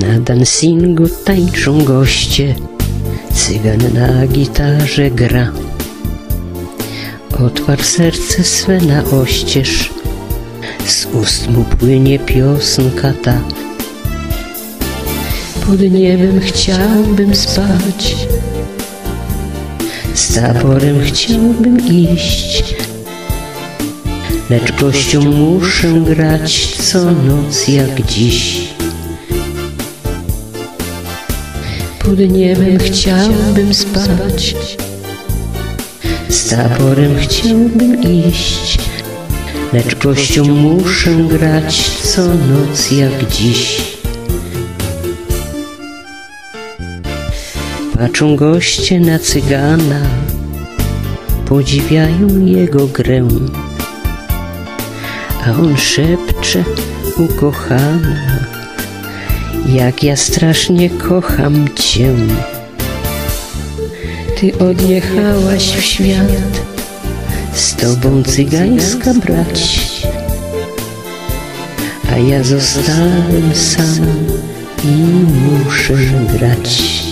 Na dancingu tańczą goście, cygan na gitarze gra. Otwarł serce swe na oścież, z ust mu płynie piosenka ta. Pod niebem chciałbym spać, z taborem chciałbym iść, lecz gościom muszę grać co noc jak dziś. Pod niebem chciałbym spać, z taborem chciałbym iść, lecz gościom muszę grać co noc jak dziś. Patrzą goście na cygana, podziwiają jego grę, a on szepcze ukochana, jak ja strasznie kocham cię. Ty odjechałaś w świat, z tobą cygańska brać, a ja zostałem sam i muszę grać.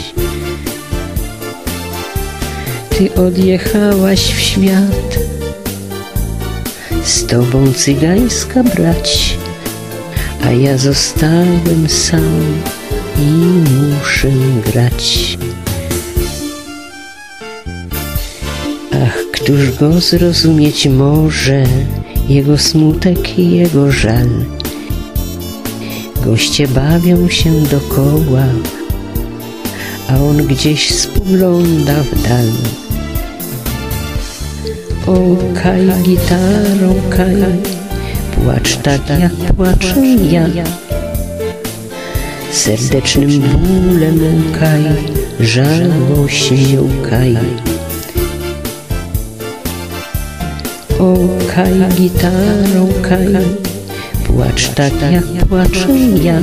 Ty odjechałaś w świat, z tobą cygańska brać, a ja zostałem sam i muszę grać. Ach, któż go zrozumieć może, jego smutek i jego żal. Goście bawią się dokoła, a on gdzieś spogląda w dal. O, kaj gitarą, kaj, płacz tak jak płaczę ja. Serdecznym bólem łkaj, żałość nie łkaj. O, kaj gitarą, kaj, płacz tak jak płaczę ja.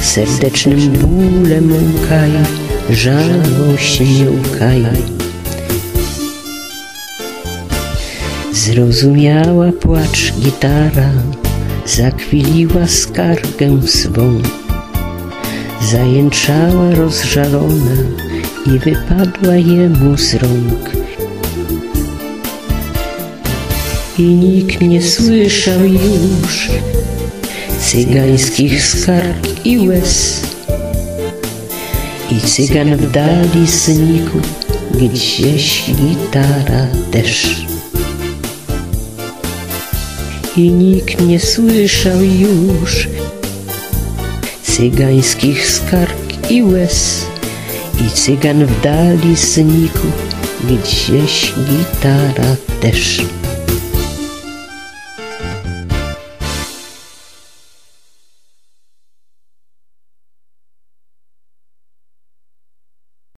Serdecznym bólem łkaj, żałość nie łkaj. Zrozumiała płacz gitara, zakwiliła skargę swą. Zajęczała rozżalona i wypadła jemu z rąk. I nikt nie słyszał już cygańskich skarg i łez. I cygan w dali znikł, gdzieś gitara też i nikt nie słyszał już cygańskich skarg i łez i cygan w dali znikł, gdzieś gitara też.